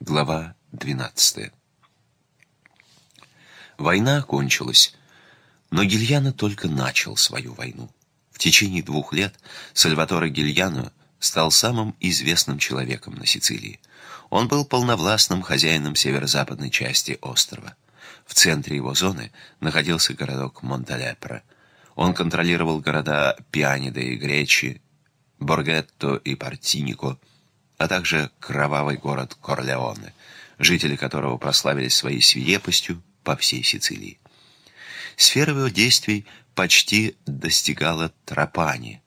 Глава 12 Война окончилась, но Гильяно только начал свою войну. В течение двух лет Сальваторе Гильяно стал самым известным человеком на Сицилии. Он был полновластным хозяином северо-западной части острова. В центре его зоны находился городок Монталепро. Он контролировал города Пианида и Гречи, Боргетто и Партинико, а также кровавый город Корлеоне, жители которого прославились своей свирепостью по всей Сицилии. Сфера его действий почти достигала Трапани.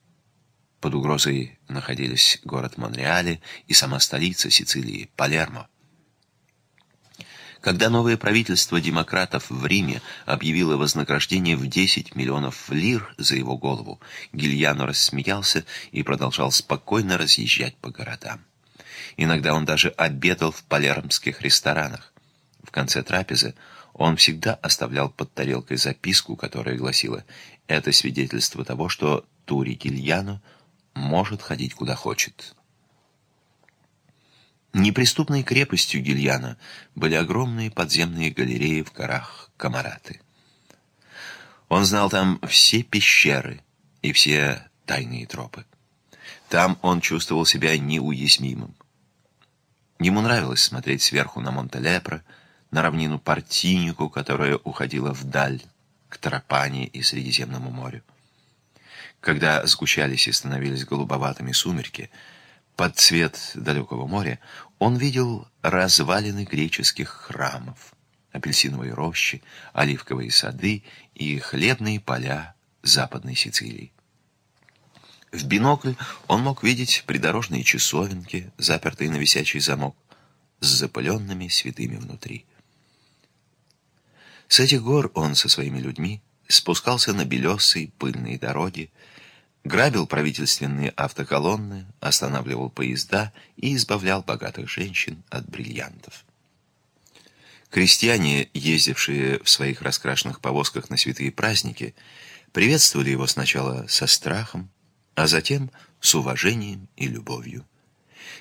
Под угрозой находились город Монреале и сама столица Сицилии, Палермо. Когда новое правительство демократов в Риме объявило вознаграждение в 10 миллионов лир за его голову, Гильяно рассмеялся и продолжал спокойно разъезжать по городам. Иногда он даже обедал в палермских ресторанах. В конце трапезы он всегда оставлял под тарелкой записку, которая гласила «Это свидетельство того, что Тури Гильяно может ходить куда хочет». Неприступной крепостью Гильяна были огромные подземные галереи в горах Камараты. Он знал там все пещеры и все тайные тропы. Там он чувствовал себя неуязвимым. Ему нравилось смотреть сверху на Монтелепро, на равнину Партинику, которая уходила вдаль, к Тропане и Средиземному морю. Когда сгущались и становились голубоватыми сумерки, под цвет далекого моря он видел развалины греческих храмов, апельсиновые рощи, оливковые сады и хлебные поля Западной Сицилии. В бинокль он мог видеть придорожные часовенки, запертые на висячий замок, с запыленными святыми внутри. С этих гор он со своими людьми спускался на белесые пыльные дороги, грабил правительственные автоколонны, останавливал поезда и избавлял богатых женщин от бриллиантов. Крестьяне, ездившие в своих раскрашенных повозках на святые праздники, приветствовали его сначала со страхом, а затем с уважением и любовью.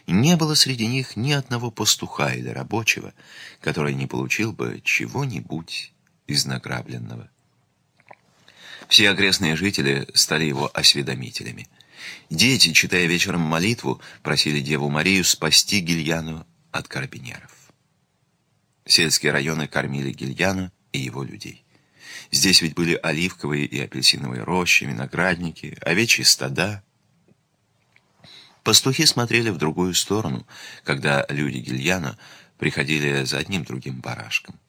Не было среди них ни одного пастуха или рабочего, который не получил бы чего-нибудь из награбленного. Все окрестные жители стали его осведомителями. Дети, читая вечером молитву, просили Деву Марию спасти Гильяну от карабинеров. Сельские районы кормили Гильяну и его людей. Здесь ведь были оливковые и апельсиновые рощи, виноградники, овечьи стада. Пастухи смотрели в другую сторону, когда люди Гильяна приходили за одним другим барашком.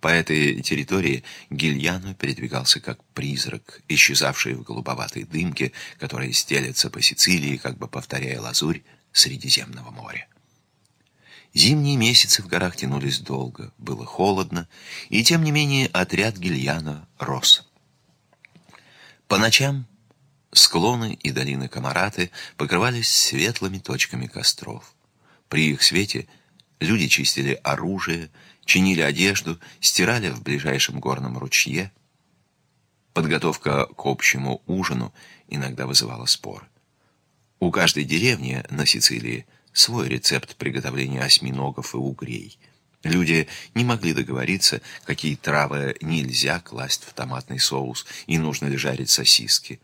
По этой территории Гильяно передвигался как призрак, исчезавший в голубоватой дымке, которая стелется по Сицилии, как бы повторяя лазурь Средиземного моря. Зимние месяцы в горах тянулись долго, было холодно, и тем не менее отряд Гильяно рос. По ночам склоны и долины Камараты покрывались светлыми точками костров. При их свете люди чистили оружие, чинили одежду, стирали в ближайшем горном ручье. Подготовка к общему ужину иногда вызывала споры. У каждой деревни на Сицилии свой рецепт приготовления осьминогов и угрей. Люди не могли договориться, какие травы нельзя класть в томатный соус и нужно ли жарить сосиски.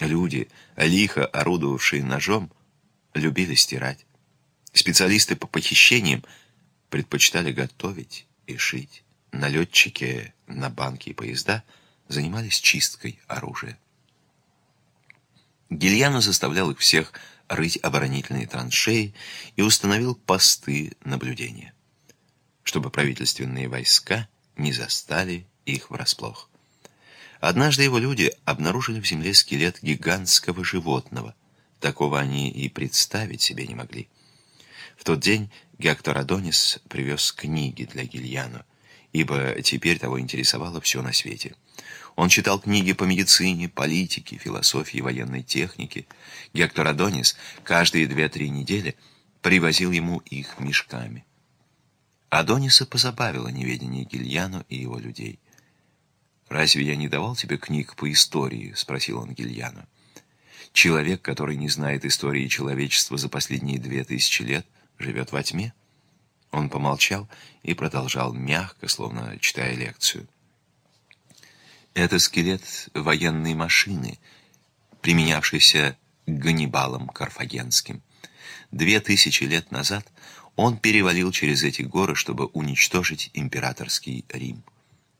Люди, лихо орудовавшие ножом, любили стирать. Специалисты по похищениям предпочитали готовить и шить. Налетчики на банки и поезда занимались чисткой оружия. Гильяно заставлял их всех рыть оборонительные траншеи и установил посты наблюдения, чтобы правительственные войска не застали их врасплох. Однажды его люди обнаружили в земле скелет гигантского животного. Такого они и представить себе не могли. В тот день Гектор Адонис привез книги для Гильяно, ибо теперь того интересовало все на свете. Он читал книги по медицине, политике, философии, военной технике. Гектор Адонис каждые две-три недели привозил ему их мешками. Адониса позабавило неведение Гильяно и его людей. «Разве я не давал тебе книг по истории?» — спросил он Гильяно. «Человек, который не знает истории человечества за последние две тысячи лет — живет во тьме. Он помолчал и продолжал мягко, словно читая лекцию. Это скелет военной машины, применявшейся Ганнибалом Карфагенским. Две тысячи лет назад он перевалил через эти горы, чтобы уничтожить императорский Рим.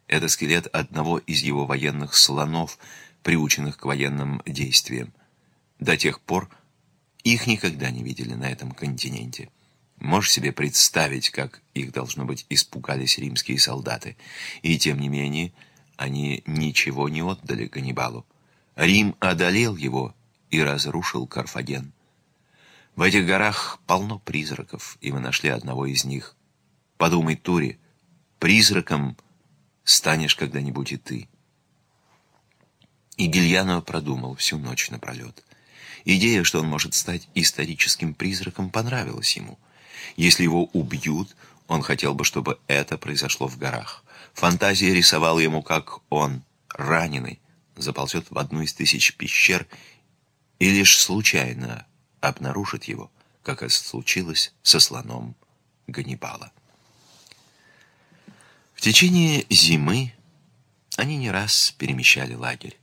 Это скелет одного из его военных слонов, приученных к военным действиям. До тех пор их никогда не видели на этом континенте. Можешь себе представить, как их, должно быть, испугались римские солдаты. И тем не менее, они ничего не отдали Ганнибалу. Рим одолел его и разрушил Карфаген. В этих горах полно призраков, и мы нашли одного из них. Подумай, Тури, призраком станешь когда-нибудь и ты. И Гильяно продумал всю ночь напролет. Идея, что он может стать историческим призраком, понравилась ему. Если его убьют, он хотел бы, чтобы это произошло в горах. Фантазия рисовала ему, как он, раненый, заползет в одну из тысяч пещер и лишь случайно обнаружит его, как это случилось со слоном Ганнибала. В течение зимы они не раз перемещали лагерь.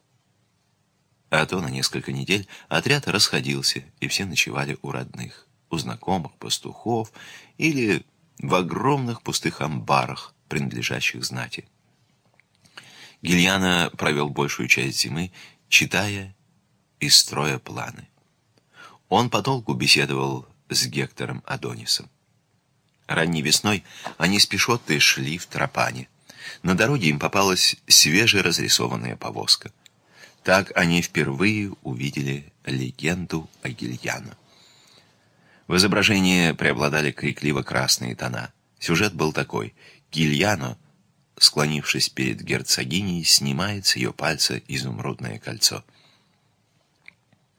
А то на несколько недель отряд расходился, и все ночевали у родных, у знакомых пастухов или в огромных пустых амбарах, принадлежащих знати. Гильяна провел большую часть зимы, читая и строя планы. Он подолгу беседовал с Гектором Адонисом. Ранней весной они с Пишоттой шли в Тропане. На дороге им попалась свежеразрисованная повозка — так они впервые увидели легенду о Гильяно. В изображении преобладали крикливо-красные тона. Сюжет был такой. Гильяно, склонившись перед герцогиней, снимает с ее пальца изумрудное кольцо.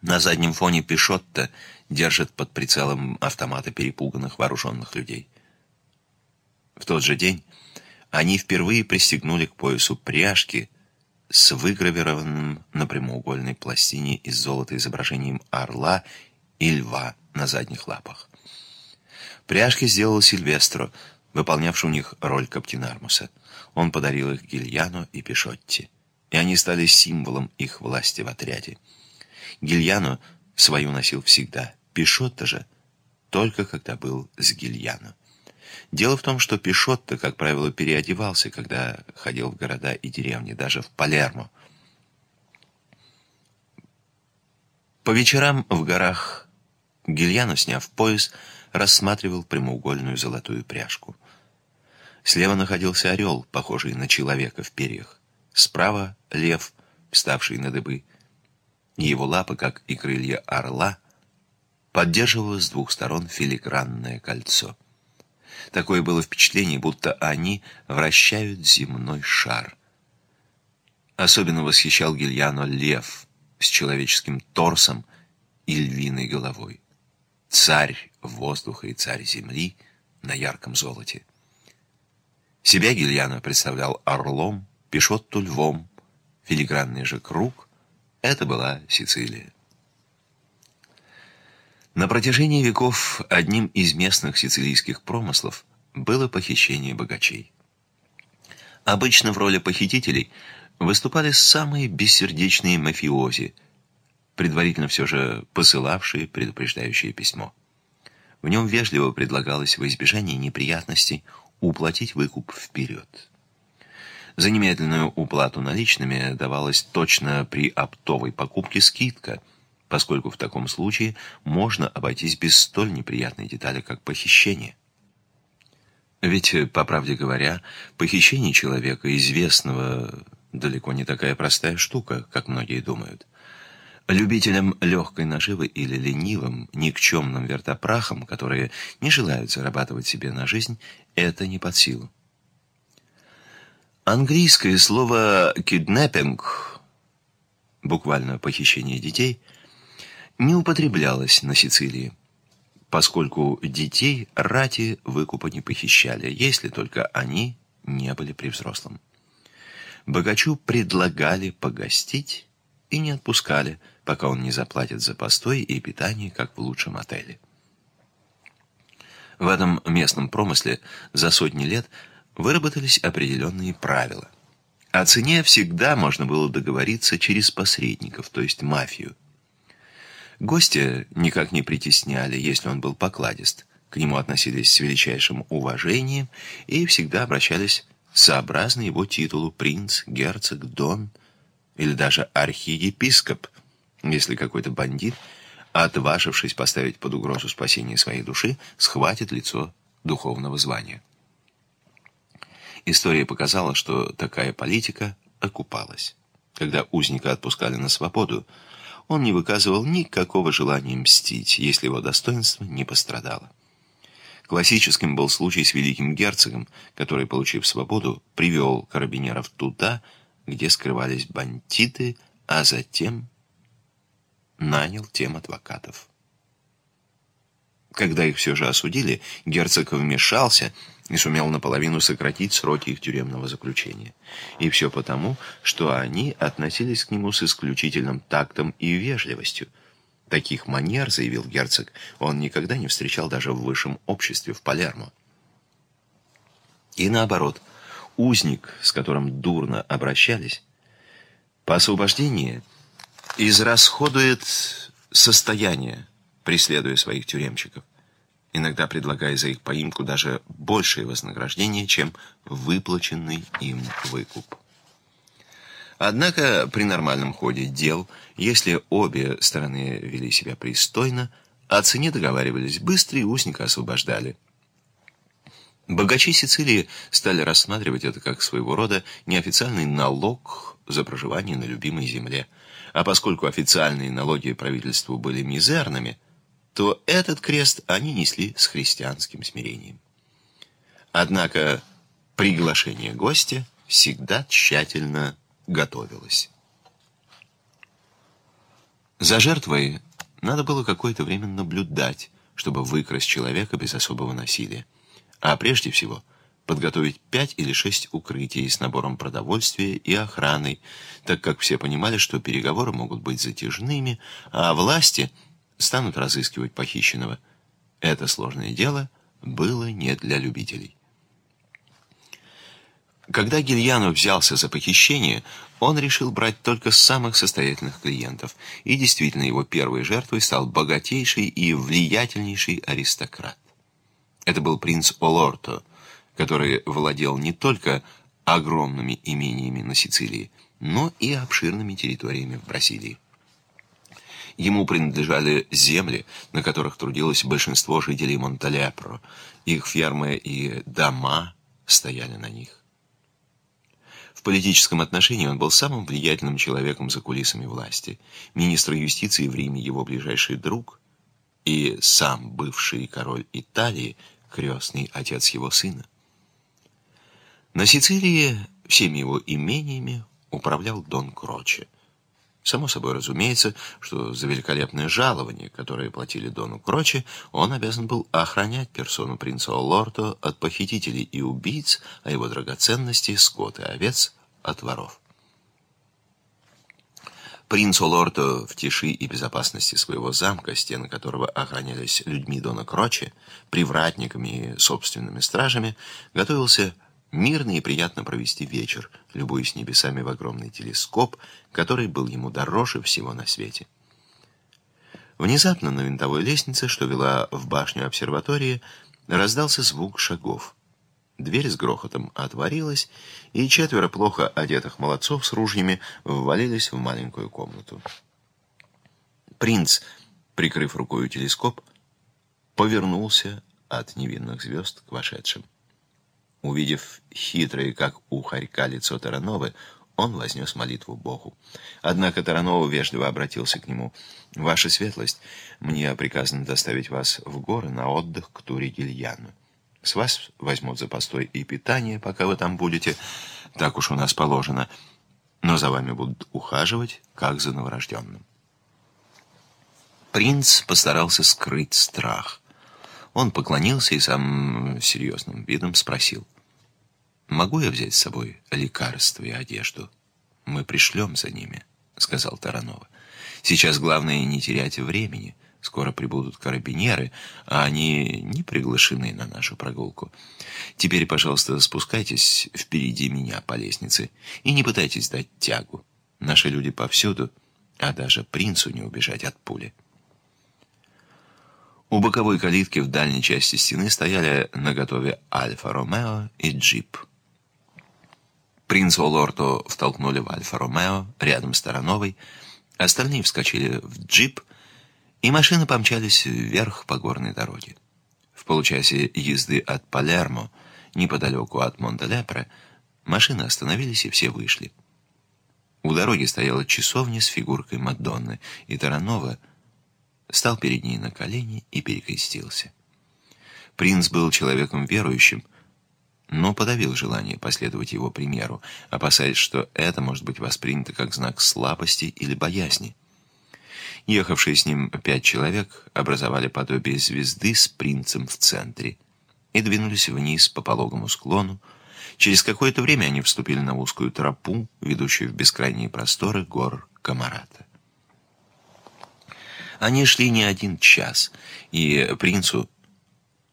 На заднем фоне Пишотто держит под прицелом автомата перепуганных вооруженных людей. В тот же день они впервые пристегнули к поясу пряжки, с выгравированным на прямоугольной пластине из золота изображением орла и льва на задних лапах. Пряжки сделал Сильвестро, выполнявший у них роль Каптинармуса. Он подарил их Гильяно и Пишотти, и они стали символом их власти в отряде. Гильяно свою носил всегда, Пишотто же только когда был с Гильяно. Дело в том, что Пишотто, как правило, переодевался, когда ходил в города и деревни, даже в Палермо. По вечерам в горах Гильяно, сняв пояс, рассматривал прямоугольную золотую пряжку. Слева находился орел, похожий на человека в перьях. Справа — лев, вставший на дыбы. Его лапы, как и крылья орла, поддерживало с двух сторон филигранное кольцо. Такое было впечатление, будто они вращают земной шар. Особенно восхищал Гильяно лев с человеческим торсом и львиной головой. Царь воздуха и царь земли на ярком золоте. Себя Гильяно представлял орлом, Пишотту львом, филигранный же круг — это была Сицилия. На протяжении веков одним из местных сицилийских промыслов было похищение богачей. Обычно в роли похитителей выступали самые бессердечные мафиози, предварительно все же посылавшие предупреждающее письмо. В нем вежливо предлагалось во избежание неприятностей уплатить выкуп вперед. За немедленную уплату наличными давалась точно при оптовой покупке скидка – поскольку в таком случае можно обойтись без столь неприятной детали, как похищение. Ведь, по правде говоря, похищение человека, известного, далеко не такая простая штука, как многие думают. Любителям легкой наживы или ленивым, никчемным вертопрахам, которые не желают зарабатывать себе на жизнь, это не под силу. Английское слово «киднеппинг», буквально «похищение детей», не употреблялось на Сицилии, поскольку детей рати выкупа не похищали, если только они не были при взрослом. Богачу предлагали погостить и не отпускали, пока он не заплатит за постой и питание, как в лучшем отеле. В этом местном промысле за сотни лет выработались определенные правила. О цене всегда можно было договориться через посредников, то есть мафию. Гостя никак не притесняли, если он был покладист. К нему относились с величайшим уважением и всегда обращались сообразно его титулу принц, герцог, дон или даже архиепископ, если какой-то бандит, отважившись поставить под угрозу спасение своей души, схватит лицо духовного звания. История показала, что такая политика окупалась. Когда узника отпускали на свободу, он не выказывал никакого желания мстить, если его достоинство не пострадало. Классическим был случай с великим герцогом, который, получив свободу, привел карабинеров туда, где скрывались бандиты, а затем нанял тем адвокатов. Когда их все же осудили, герцог вмешался и сумел наполовину сократить сроки их тюремного заключения. И все потому, что они относились к нему с исключительным тактом и вежливостью. Таких манер, заявил герцог, он никогда не встречал даже в высшем обществе в Палермо. И наоборот, узник, с которым дурно обращались, по освобождении израсходует состояние, преследуя своих тюремщиков иногда предлагая за их поимку даже большее вознаграждение, чем выплаченный им выкуп. Однако при нормальном ходе дел, если обе стороны вели себя пристойно, о цене договаривались быстро и узника освобождали. Богачи Сицилии стали рассматривать это как своего рода неофициальный налог за проживание на любимой земле. А поскольку официальные налоги правительству были мизерными – то этот крест они несли с христианским смирением. Однако приглашение гостя всегда тщательно готовилось. За жертвой надо было какое-то время наблюдать, чтобы выкрасть человека без особого насилия. А прежде всего подготовить пять или шесть укрытий с набором продовольствия и охраной, так как все понимали, что переговоры могут быть затяжными, а власти – станут разыскивать похищенного. Это сложное дело было не для любителей. Когда Гильяно взялся за похищение, он решил брать только самых состоятельных клиентов, и действительно его первой жертвой стал богатейший и влиятельнейший аристократ. Это был принц Олорто, который владел не только огромными имениями на Сицилии, но и обширными территориями в Бразилии. Ему принадлежали земли, на которых трудилось большинство жителей Монталепро. Их фермы и дома стояли на них. В политическом отношении он был самым влиятельным человеком за кулисами власти. Министр юстиции в Риме его ближайший друг и сам бывший король Италии, крестный отец его сына. На Сицилии всеми его имениями управлял Дон Кроче. Само собой разумеется, что за великолепное жалование, которое платили Дону Кроче, он обязан был охранять персону принца Олорто от похитителей и убийц, а его драгоценности, скот и овец от воров. Принц Олорто в тиши и безопасности своего замка, стены которого охранялись людьми Дона Кроче, привратниками и собственными стражами, готовился мирно и приятно провести вечер, любуясь небесами в огромный телескоп, который был ему дороже всего на свете. Внезапно на винтовой лестнице, что вела в башню обсерватории, раздался звук шагов. Дверь с грохотом отворилась, и четверо плохо одетых молодцов с ружьями ввалились в маленькую комнату. Принц, прикрыв рукой телескоп, повернулся от невинных звезд к вошедшим. Увидев хитрое, как у хорька, лицо Тарановы, он вознес молитву Богу. Однако Таранова вежливо обратился к нему. «Ваша светлость, мне приказано доставить вас в горы на отдых к Туре Гильяну. С вас возьмут за постой и питание, пока вы там будете. Так уж у нас положено. Но за вами будут ухаживать, как за новорожденным». Принц постарался скрыть страх. Он поклонился и самым серьезным видом спросил. «Могу я взять с собой лекарства и одежду? Мы пришлем за ними», — сказал Таранова. «Сейчас главное не терять времени. Скоро прибудут карабинеры, а они не приглашены на нашу прогулку. Теперь, пожалуйста, спускайтесь впереди меня по лестнице и не пытайтесь дать тягу. Наши люди повсюду, а даже принцу не убежать от пули. У боковой калитки в дальней части стены стояли наготове Альфа-Ромео и джип. Принц Олорто втолкнули в Альфа-Ромео, рядом с Тарановой, остальные вскочили в джип, и машины помчались вверх по горной дороге. В получасе езды от Палермо, неподалеку от Монтелепре, машины остановились и все вышли. У дороги стояла часовня с фигуркой Мадонны, и Таранова стал перед ней на колени и перекрестился. Принц был человеком верующим, но подавил желание последовать его примеру, опасаясь, что это может быть воспринято как знак слабости или боязни. Ехавшие с ним пять человек образовали подобие звезды с принцем в центре и двинулись вниз по пологому склону. Через какое-то время они вступили на узкую тропу, ведущую в бескрайние просторы гор Камарата. Они шли не один час, и принцу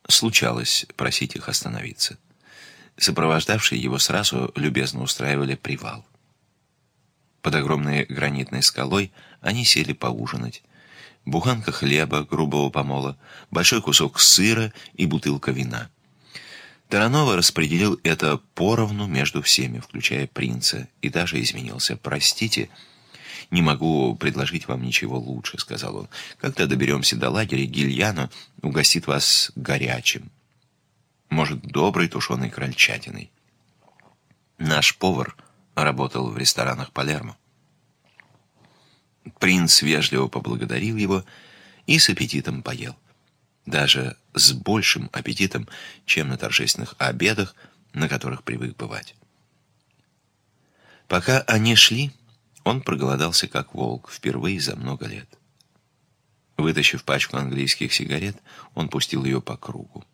случалось просить их остановиться. Сопровождавшие его сразу любезно устраивали привал. Под огромной гранитной скалой они сели поужинать. Буханка хлеба, грубого помола, большой кусок сыра и бутылка вина. Таранова распределил это поровну между всеми, включая принца, и даже изменился. «Простите, не могу предложить вам ничего лучше», — сказал он. «Когда доберемся до лагеря, Гильяно угостит вас горячим» может, доброй тушеной крольчатиной. Наш повар работал в ресторанах Палермо. Принц вежливо поблагодарил его и с аппетитом поел. Даже с большим аппетитом, чем на торжественных обедах, на которых привык бывать. Пока они шли, он проголодался как волк впервые за много лет. Вытащив пачку английских сигарет, он пустил ее по кругу.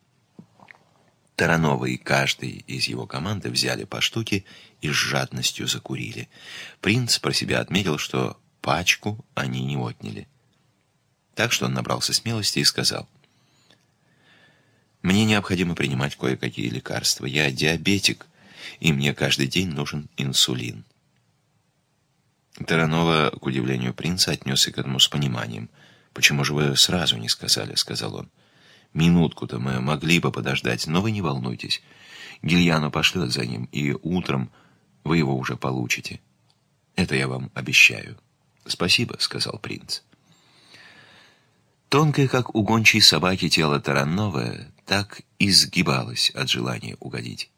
Таранова и каждый из его команды взяли по штуке и с жадностью закурили. Принц про себя отметил, что пачку они не отняли. Так что он набрался смелости и сказал, «Мне необходимо принимать кое-какие лекарства. Я диабетик, и мне каждый день нужен инсулин». Таранова, к удивлению принца, отнесся к этому с пониманием. «Почему же вы сразу не сказали?» — сказал он. Минутку-то мы могли бы подождать, но вы не волнуйтесь. Гильяно пошлет за ним, и утром вы его уже получите. Это я вам обещаю. Спасибо, сказал принц. Тонкое, как у гончей собаки, тело Таранновое так изгибалось от желания угодить.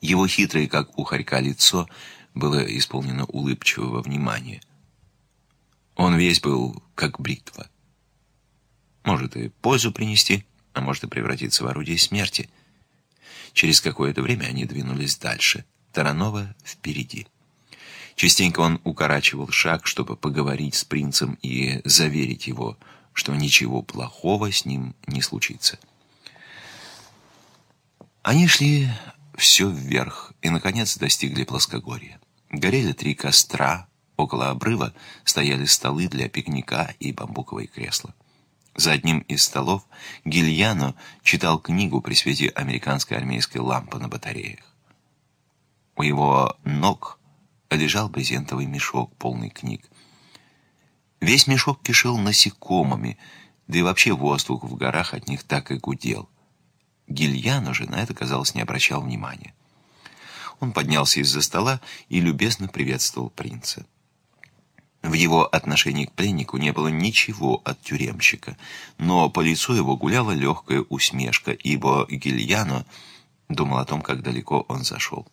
Его хитрое, как у хорька, лицо было исполнено улыбчивого внимания. Он весь был как бритва. Может и пользу принести, а может и превратиться в орудие смерти. Через какое-то время они двинулись дальше. Таранова впереди. Частенько он укорачивал шаг, чтобы поговорить с принцем и заверить его, что ничего плохого с ним не случится. Они шли все вверх и, наконец, достигли плоскогорья. Горели три костра, около обрыва стояли столы для пикника и бамбуковые кресла. За одним из столов Гильяно читал книгу при свете американской армейской лампы на батареях. У его ног лежал брезентовый мешок, полный книг. Весь мешок кишел насекомыми, да и вообще воздух в горах от них так и гудел. Гильяно же на это, казалось, не обращал внимания. Он поднялся из-за стола и любезно приветствовал принца. В его отношении к пленнику не было ничего от тюремщика, но по лицу его гуляла легкая усмешка, ибо Гильяно думал о том, как далеко он зашел.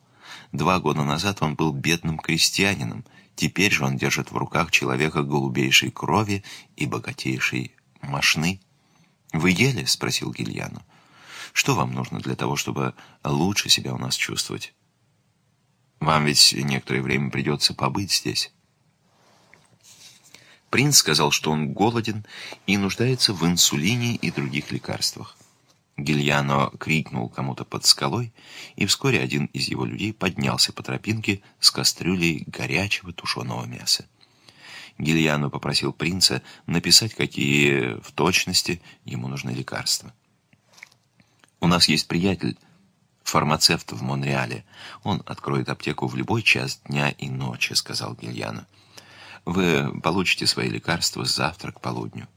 Два года назад он был бедным крестьянином, теперь же он держит в руках человека голубейшей крови и богатейшей мошны. «Вы ели?» — спросил Гильяно. «Что вам нужно для того, чтобы лучше себя у нас чувствовать? Вам ведь некоторое время придется побыть здесь». Принц сказал, что он голоден и нуждается в инсулине и других лекарствах. Гильяно крикнул кому-то под скалой, и вскоре один из его людей поднялся по тропинке с кастрюлей горячего тушеного мяса. Гильяно попросил принца написать, какие в точности ему нужны лекарства. «У нас есть приятель, фармацевт в Монреале. Он откроет аптеку в любой час дня и ночи», — сказал Гильяно. «Вы получите свои лекарства завтра к полудню».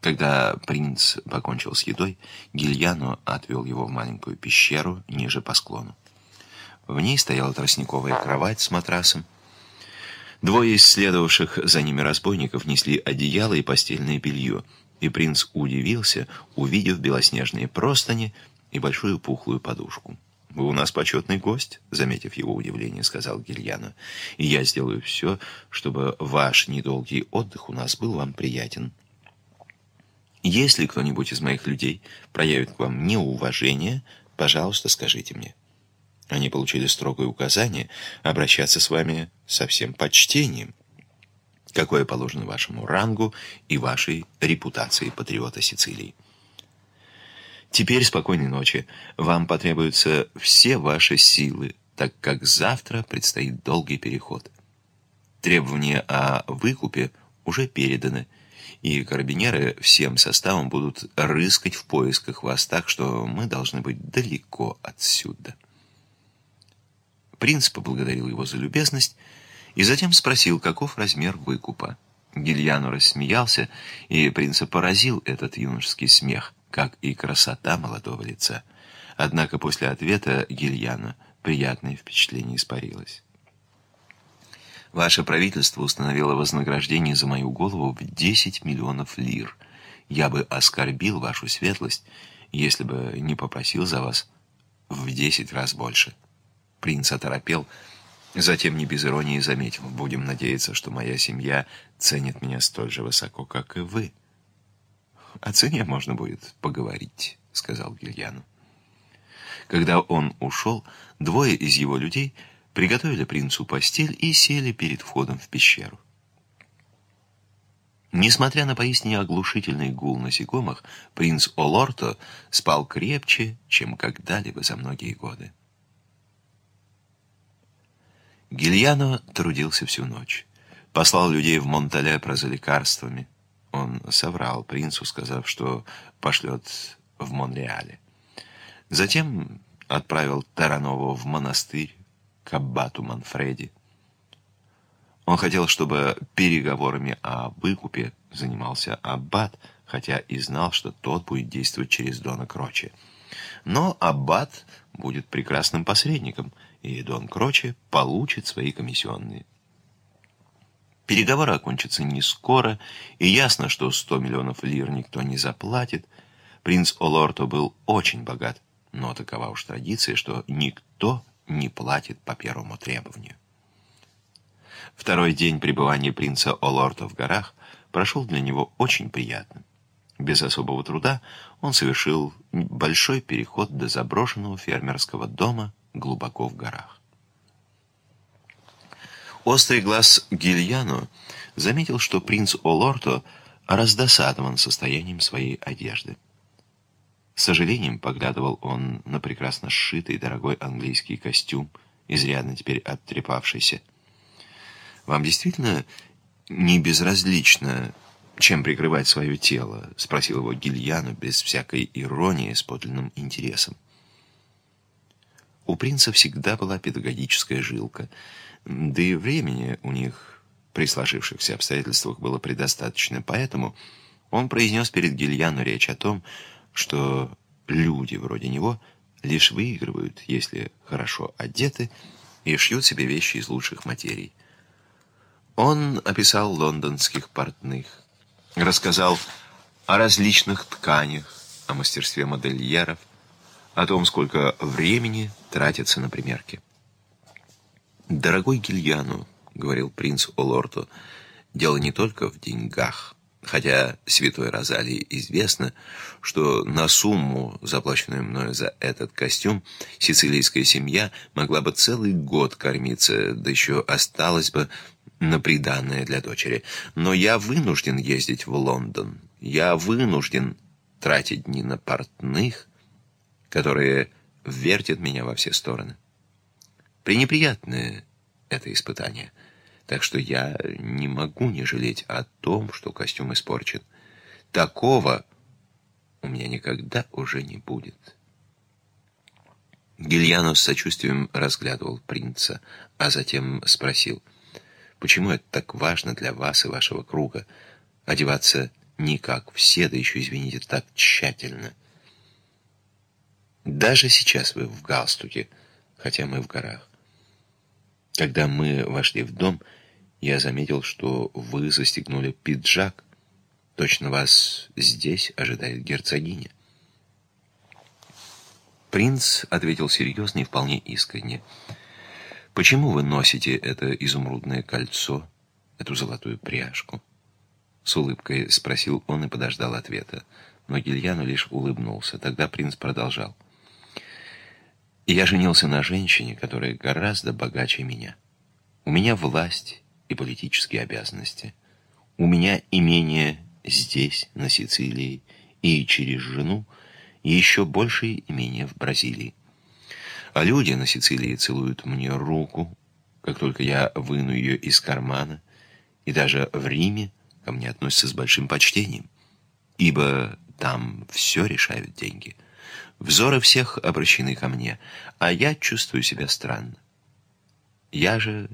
Когда принц покончил с едой, Гильяно отвел его в маленькую пещеру ниже по склону. В ней стояла тростниковая кровать с матрасом. Двое из следовавших за ними разбойников несли одеяло и постельное белье, и принц удивился, увидев белоснежные простыни и большую пухлую подушку. «Вы у нас почетный гость», — заметив его удивление, сказал Гильяно. «И я сделаю все, чтобы ваш недолгий отдых у нас был вам приятен». Если кто-нибудь из моих людей проявит к вам неуважение, пожалуйста, скажите мне. Они получили строгое указание обращаться с вами со всем почтением, какое положено вашему рангу и вашей репутации патриота Сицилии. Теперь спокойной ночи. Вам потребуются все ваши силы, так как завтра предстоит долгий переход. Требования о выкупе уже переданы, и карабинеры всем составом будут рыскать в поисках вас, так что мы должны быть далеко отсюда. Принц поблагодарил его за любезность и затем спросил, каков размер выкупа. Гильяно рассмеялся, и принца поразил этот юношеский смех, как и красота молодого лица. Однако после ответа Гильяна приятное впечатление испарилось. Ваше правительство установило вознаграждение за мою голову в 10 миллионов лир. Я бы оскорбил вашу светлость, если бы не попросил за вас в 10 раз больше. Принц оторопел, затем не без иронии заметил. Будем надеяться, что моя семья ценит меня столь же высоко, как и вы. О цене можно будет поговорить, сказал Гильяну. Когда он ушел, двое из его людей — приготовили принцу постель и сели перед входом в пещеру. Несмотря на поистине оглушительный гул насекомых, принц Олорто спал крепче, чем когда-либо за многие годы. Гильяно трудился всю ночь. Послал людей в Монталепро за лекарствами. Он соврал принцу, сказав, что пошлет в Монреале. Затем отправил Таранову в монастырь, к аббату Манфреди. Он хотел, чтобы переговорами о выкупе занимался аббат, хотя и знал, что тот будет действовать через Дона Кроче. Но аббат будет прекрасным посредником, и Дон Кроче получит свои комиссионные. Переговоры окончатся не скоро, и ясно, что 100 миллионов лир никто не заплатит. Принц Олорто был очень богат, но такова уж традиция, что никто не платит по первому требованию. Второй день пребывания принца Олорта в горах прошел для него очень приятно. Без особого труда он совершил большой переход до заброшенного фермерского дома глубоко в горах. Острый глаз Гильяну заметил, что принц Олорто раздосадован состоянием своей одежды. С сожалением поглядывал он на прекрасно сшитый дорогой английский костюм, изрядно теперь оттрепавшийся. «Вам действительно не безразлично, чем прикрывать свое тело?» — спросил его Гильяну без всякой иронии, с подлинным интересом. У принца всегда была педагогическая жилка, да и времени у них при сложившихся обстоятельствах было предостаточно, поэтому он произнес перед Гильяну речь о том, что люди вроде него лишь выигрывают, если хорошо одеты и шьют себе вещи из лучших материй. Он описал лондонских портных, рассказал о различных тканях, о мастерстве модельеров, о том, сколько времени тратится на примерки. «Дорогой Гильяну», — говорил принц Олорто, — «дело не только в деньгах». Хотя святой Розалии известно, что на сумму, заплаченную мною за этот костюм, сицилийская семья могла бы целый год кормиться, да еще осталось бы на приданное для дочери. Но я вынужден ездить в Лондон. Я вынужден тратить дни на портных, которые вертят меня во все стороны. Пренеприятное это испытание — Так что я не могу не жалеть о том, что костюм испорчен. Такого у меня никогда уже не будет. Гильянов с сочувствием разглядывал принца, а затем спросил, почему это так важно для вас и вашего круга, одеваться не как все, да еще, извините, так тщательно. Даже сейчас вы в галстуке, хотя мы в горах. Когда мы вошли в дом, я заметил, что вы застегнули пиджак. Точно вас здесь ожидает герцогиня. Принц ответил серьезно и вполне искренне. «Почему вы носите это изумрудное кольцо, эту золотую пряжку?» С улыбкой спросил он и подождал ответа. Но Гильяну лишь улыбнулся. Тогда принц продолжал. «Я женился на женщине, которая гораздо богаче меня. У меня власть и политические обязанности. У меня имение здесь, на Сицилии, и через жену еще большее имение в Бразилии. А люди на Сицилии целуют мне руку, как только я выну ее из кармана, и даже в Риме ко мне относятся с большим почтением, ибо там все решают деньги. Взоры всех обращены ко мне, а я чувствую себя странно. Я же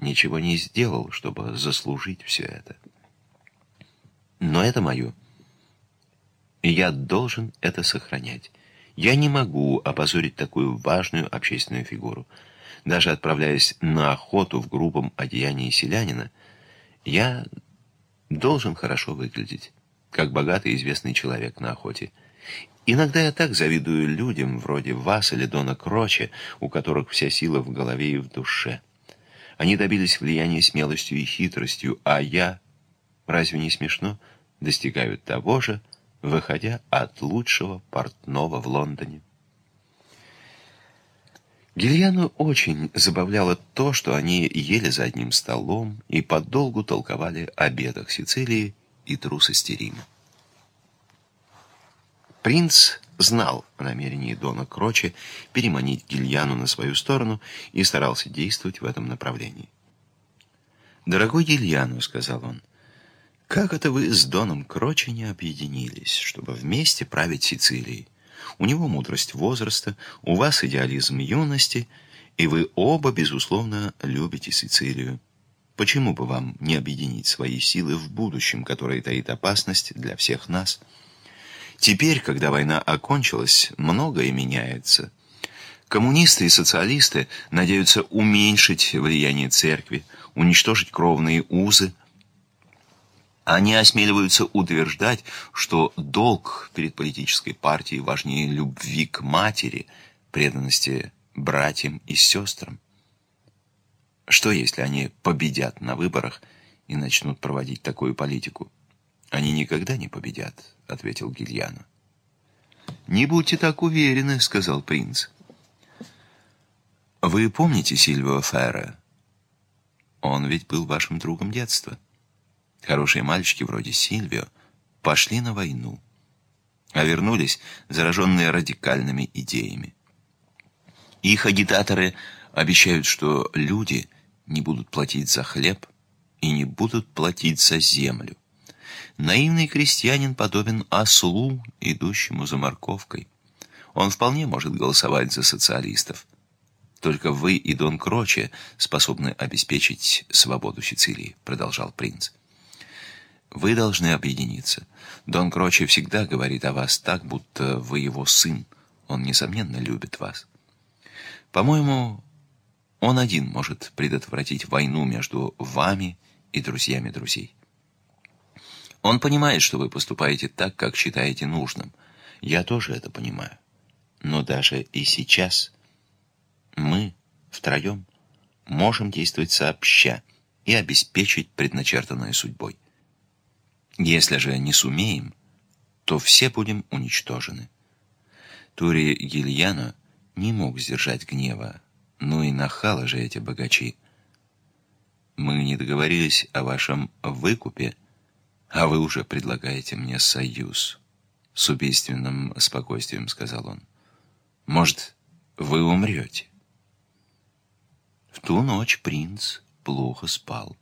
ничего не сделал, чтобы заслужить все это. Но это мое. И я должен это сохранять. Я не могу опозорить такую важную общественную фигуру. Даже отправляясь на охоту в грубом одеянии селянина, я должен хорошо выглядеть, как богатый известный человек на охоте. Иногда я так завидую людям, вроде вас или Дона Кроче, у которых вся сила в голове и в душе. Они добились влияния смелостью и хитростью, а я, разве не смешно, достигаю того же, выходя от лучшего портного в Лондоне. Гильяну очень забавляло то, что они ели за одним столом и подолгу толковали о бедах Сицилии и трусости Рима. Принц знал о намерении Дона Кроче переманить Гильяну на свою сторону и старался действовать в этом направлении. «Дорогой Гильяну», — сказал он, — «как это вы с Доном Кроче не объединились, чтобы вместе править Сицилией? У него мудрость возраста, у вас идеализм юности, и вы оба, безусловно, любите Сицилию. Почему бы вам не объединить свои силы в будущем, которое таит опасность для всех нас?» Теперь, когда война окончилась, многое меняется. Коммунисты и социалисты надеются уменьшить влияние церкви, уничтожить кровные узы. Они осмеливаются утверждать, что долг перед политической партией важнее любви к матери, преданности братьям и сестрам. Что, если они победят на выборах и начнут проводить такую политику? Они никогда не победят, ответил Гильяно. Не будьте так уверены, сказал принц. Вы помните Сильвио Ферра? Он ведь был вашим другом детства. Хорошие мальчики вроде Сильвио пошли на войну, а вернулись зараженные радикальными идеями. Их агитаторы обещают, что люди не будут платить за хлеб и не будут платить за землю. Наивный крестьянин подобен ослу, идущему за морковкой. Он вполне может голосовать за социалистов. Только вы и Дон Кроче способны обеспечить свободу Сицилии, продолжал принц. Вы должны объединиться. Дон Кроче всегда говорит о вас так, будто вы его сын. Он, несомненно, любит вас. По-моему, он один может предотвратить войну между вами и друзьями друзей. Он понимает, что вы поступаете так, как считаете нужным. Я тоже это понимаю. Но даже и сейчас мы втроем можем действовать сообща и обеспечить предначертанное судьбой. Если же не сумеем, то все будем уничтожены. Тури Гильяно не мог сдержать гнева. Ну и нахалы же эти богачи. Мы не договорились о вашем выкупе, «А вы уже предлагаете мне союз», — с убийственным спокойствием сказал он. «Может, вы умрете?» В ту ночь принц плохо спал.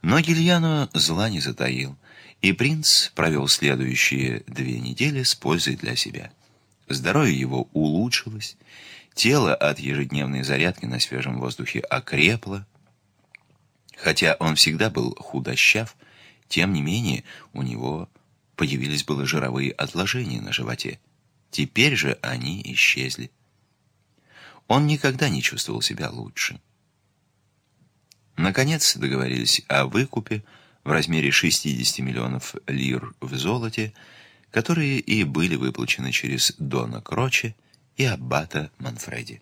Но Гильяно зла не затаил, и принц провел следующие две недели с пользой для себя. Здоровье его улучшилось, тело от ежедневной зарядки на свежем воздухе окрепло. Хотя он всегда был худощав, тем не менее у него появились было жировые отложения на животе. Теперь же они исчезли. Он никогда не чувствовал себя лучше. Наконец договорились о выкупе в размере 60 миллионов лир в золоте, которые и были выплачены через Дона Кроче и Аббата Манфреди.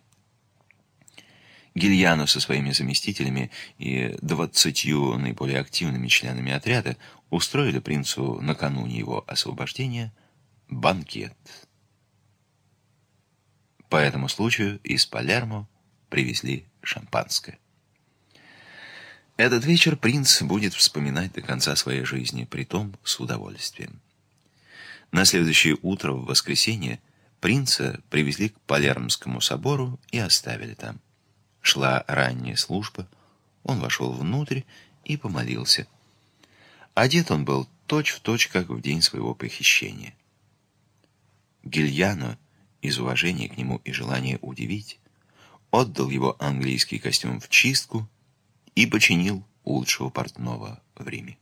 Гильяно со своими заместителями и двадцатью наиболее активными членами отряда устроили принцу накануне его освобождения банкет. По этому случаю из Палермо привезли шампанское. Этот вечер принц будет вспоминать до конца своей жизни, притом с удовольствием. На следующее утро, в воскресенье, принца привезли к Палермскому собору и оставили там. Шла ранняя служба, он вошел внутрь и помолился. Одет он был точь-в-точь, точь, как в день своего похищения. Гильяно, из уважения к нему и желания удивить, отдал его английский костюм в чистку и починил лучшего портного в Риме.